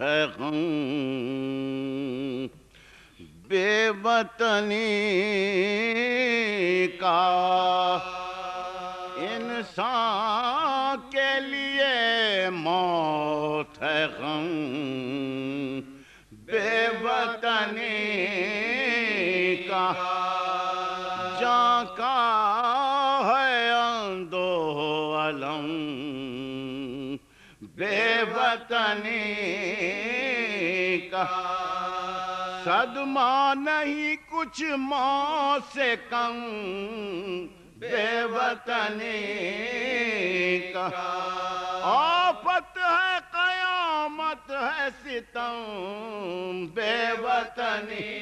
موت بے وطنی کا انسان کے لیے موت ہے غم۔ بے وطنی کا وطنی کا۔ صدمہ نہیں، کچھ موت سے کم بے وطنی کا۔ آفت ہے، قیامت ہے، ستم بے وطنی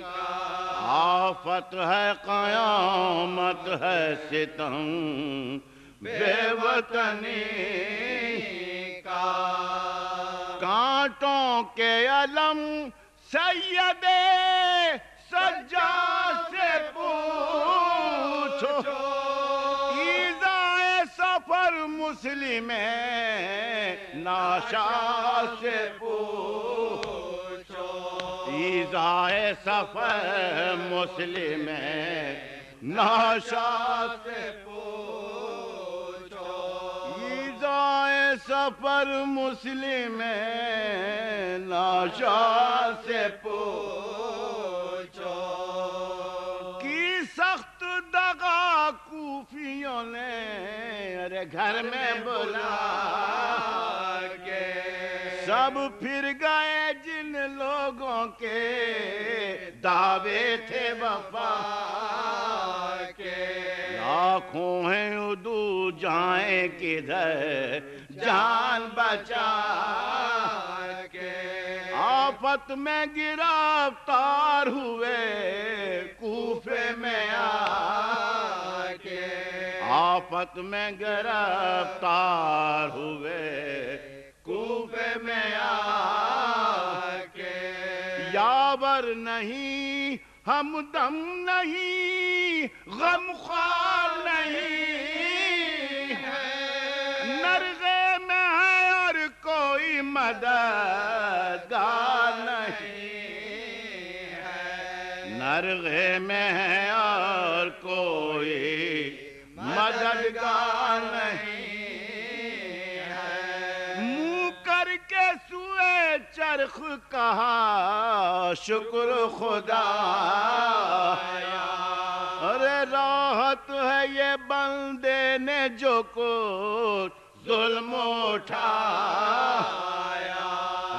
کا۔ آفت ہے، قیامت ہے، ستم بے وطنی کا کانٹوں کے علم سید سجا سے پوچھو ایزائے سفر مسلم ناشا سے پوچھو ایزائے سفر مسلم ناشا سے پوچھو سفر مسلم ناشا سے پوچھو۔ کی سخت دغا کوفیوں نے ارے گھر میں بلا کے۔ سب پھر گئے جن لوگوں کے۔ دعوے تھے وفا کے۔ لاکھوں ہیں ادو جائیں کدھر؟ جان بچا کے۔ آفت میں گرفتار ہوئے، کوفے میں آ کے۔ آفت میں گرفتار ہوئے، کوفے میں آ کے۔ یاور نہیں، ہم دم نہیں غم خوار نہیں ہے۔ نرغے میں ہے اور کوئی مددگار نہیں ہے۔ نرغے میں ہے اور کوئی مددگار نہیں ہے۔ منہ کر کے سوئے چرخ کہا شکر خدا۔ راحت ہے یہ بندے نے جو کچھ ظلم اٹھایا۔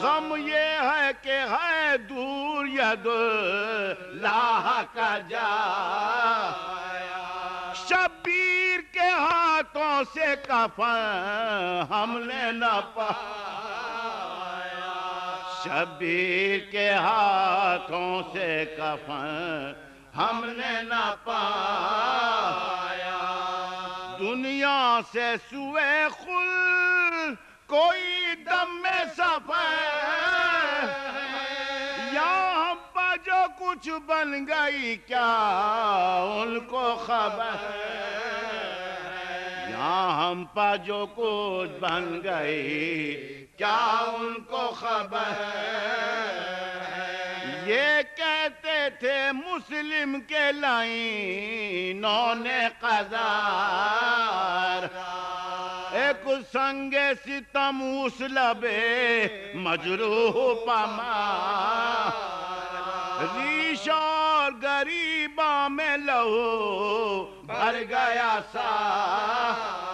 غم یہ ہے کہ ہے دور ید اللہ کا جایا۔ شبیر کے ہاتھوں سے کفن ہم نے نہ پایا۔ شبیر کے ہاتھوں سے کفن ہم نے نہ پایا۔ دنیا سے سوئے خل، کوئی دم میں سفر۔ یا ہم پا جو کچھ بن گئی کیا، ان کو خبر۔ یا ہم پا جو کچھ بن گئی کیا، ان کو خبر۔ یہ کہتے تھے مسلم کے لائنوں نے قذار۔ ایک سنگ ستم اس لبے مجروح پمار۔ ریش اور گریبا میں لہو بھر گیا سارا۔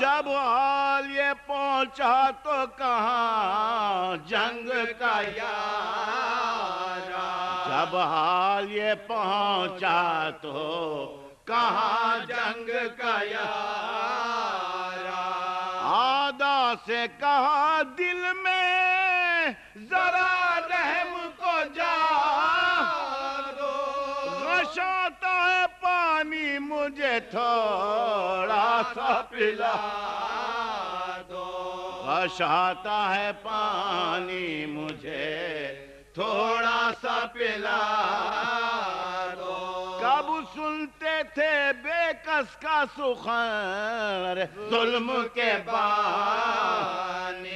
جب حال یہ پہنچا تو کہاں جنگ کا یارا جب حال یہ پہنچا تو کہاں جنگ کا یارا؟ آدھا سے کہا دل میں؟ ذرا رحم کو جا غشاتا ہے پانی، مجھے تھوڑا سا پلا دو۔ غشاتا ہے پانی، مجھے تھوڑا سا پلا دو۔ کب سنتے تھے بے کس کا سخن ظلم کے بانی۔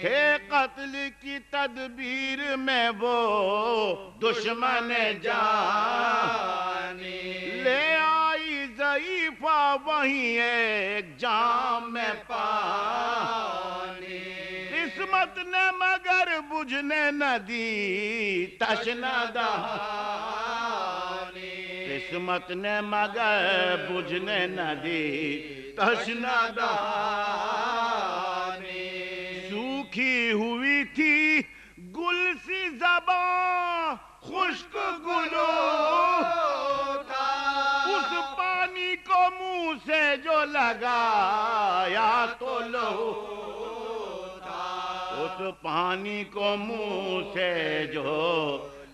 تھے قتل کی تدبیر میں وہ دشمن جانی۔ لے آئی ضعیفہ وہیں ایک جام میں پانی قسمت نے مگر بجھنے نہ دی تشنا دہانی قسمت نے مگر بجھنے نہ دی تشنا دہانی پانی کو منہ سے جو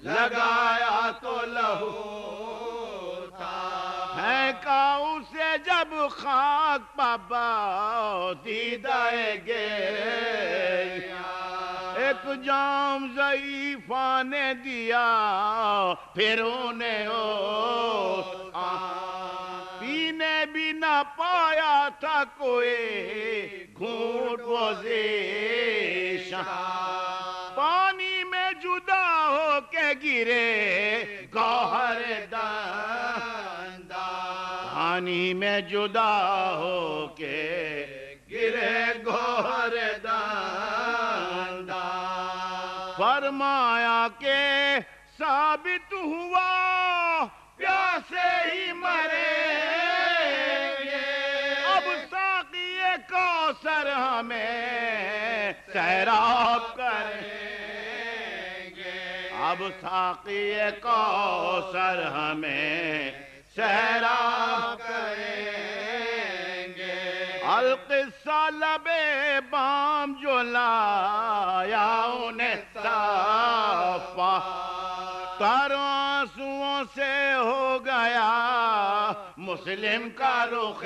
لگایا تو لہو پھینکا اسے جب خاک پابا دیدہ گے۔ ایک جام ضعیفہ نے دیا، پھر انہیں اس پینے بھی نہ پایا تھا کوئی گھونٹ وزیشا پانی میں جدا ہو کے گرے، گوہر دندہ۔ پانی میں جدا ہو کے گرے، گوہر دندہ۔ فرمایا کہ ثابت ہوا، پیاسے ہی مرے اب ساقی کوثر ہمیں سیراب کریں گے۔ اب ساقی کوثر ہمیں سیراب کریں گے۔ القصہ لبے بام جو لایا انہیں صافا۔ آنسوؤں سے ہو گیا مسلم کا رخ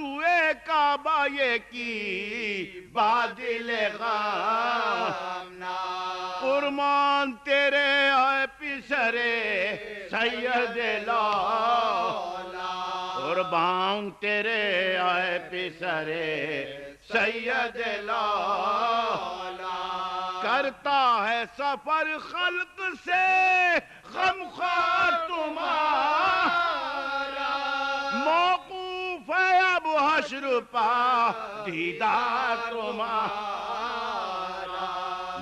فریاسوے کعبہ یہ کی بادل غام قرمان تیرے آئے پسرے سید لالا۔ قربان تیرے آئے پسرے سید لالا۔ کرتا ہے سفر خلق سے غمخوار تمہارا۔ موقوف ہے اب حشر پا دیدار تمہارا۔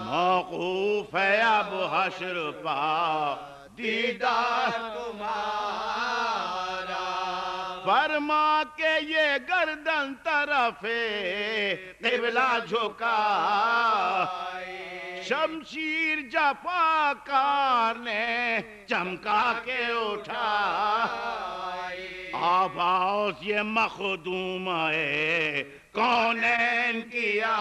موقوف ہے اب حشر پا دیدار تمہارا۔ فرما کے یہ گردن طرف قبلہ جھکا شمشیر جفاکار نے چمکا کے اٹھا آواز یہ مخدوم ہے۔ کونین کیا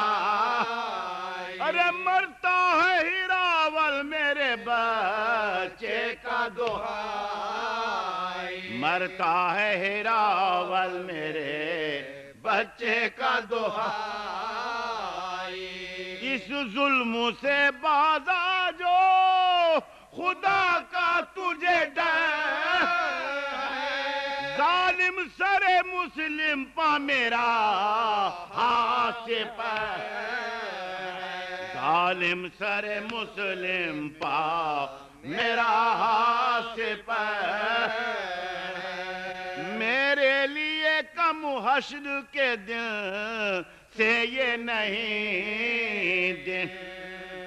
ارے مرتا ہے ہیراول میرے بچے کا دہائی۔ مرتا ہے ہیراول میرے بچے کا دہائی۔ اس ظلم سے بازا جو خدا کا تجھے ڈر سر مسلم پا میرا ہاتھ پر۔ ظالم سر مسلم پا میرا ہاتھ پر۔ میرے لیے کم حشر کے دن سے یہ نہیں دن۔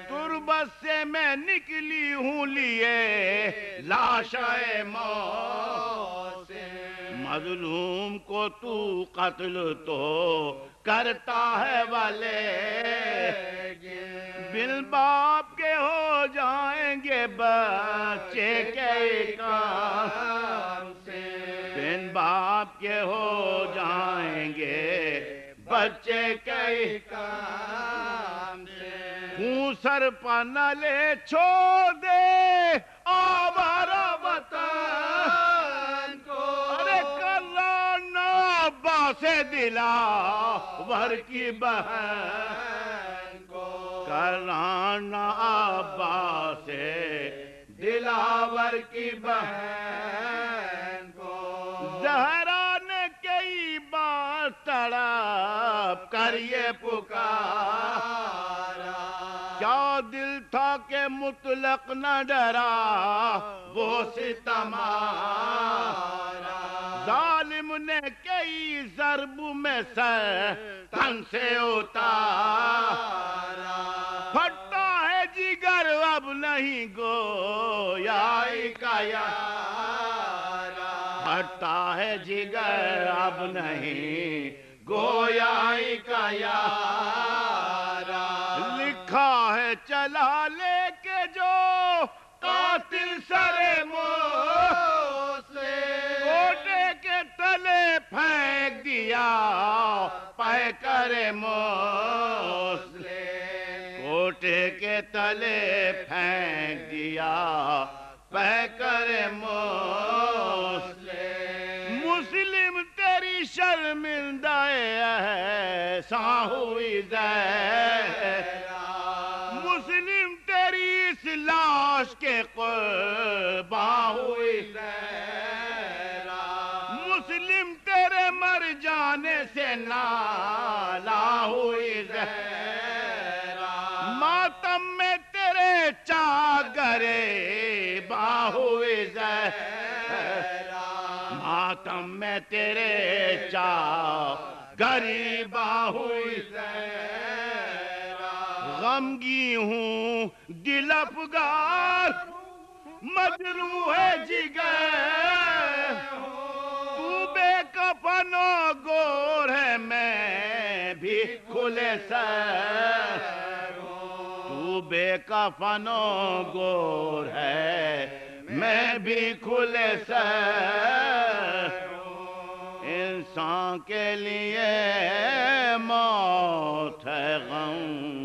تربت سے میں نکلی ہوں لیے لاشائے موت۔ مظلوم کو تو قتل تو کرتا ہے والے۔ بل باپ کے ہو جائیں گے بچے کے کام سے۔ بن باپ کے ہو جائیں گے بچے کے کام سے۔ خون سر پر نہ لے چھوڑ دے۔ سے دلا ور کی بہن کو۔ کرانا ابا سے دلاور کی بہن کو۔ زہرا نے کئی بار تڑپ کر یہ پکارا۔ کیا دل تھا کہ مطلق نہ ڈرا، وہ ستمارا کئی ضرب میں سر تن سے اتارا۔ پھٹا ہے جگر، اب نہیں گویائی کا یارا۔ پھٹا ہے جگر، اب نہیں گویائی کا یارا۔ لکھا ہے چلا لے کے جو قاتل سر موسے پھینک دیا پہ کرے موسلے کوٹے کے تلے پھینک دیا پہ کرے موسلے مسلم تیری شرمندہ ایسا ہوئی زہرا مسلم تیری اس لاش کے قرباں ہوئی زہرا نالا ہوئی زہرا ماتم میں تیرے چاگرے باہوئی زہرا ماتم میں تیرے چا غریبا ہوئی زہرا غمگی ہوں دل افگار مجروح جگر بھی کھلے سر تو بے کفن و گور ہے۔ میں بھی کھلے سر انسان کے لیے موت ہے غم۔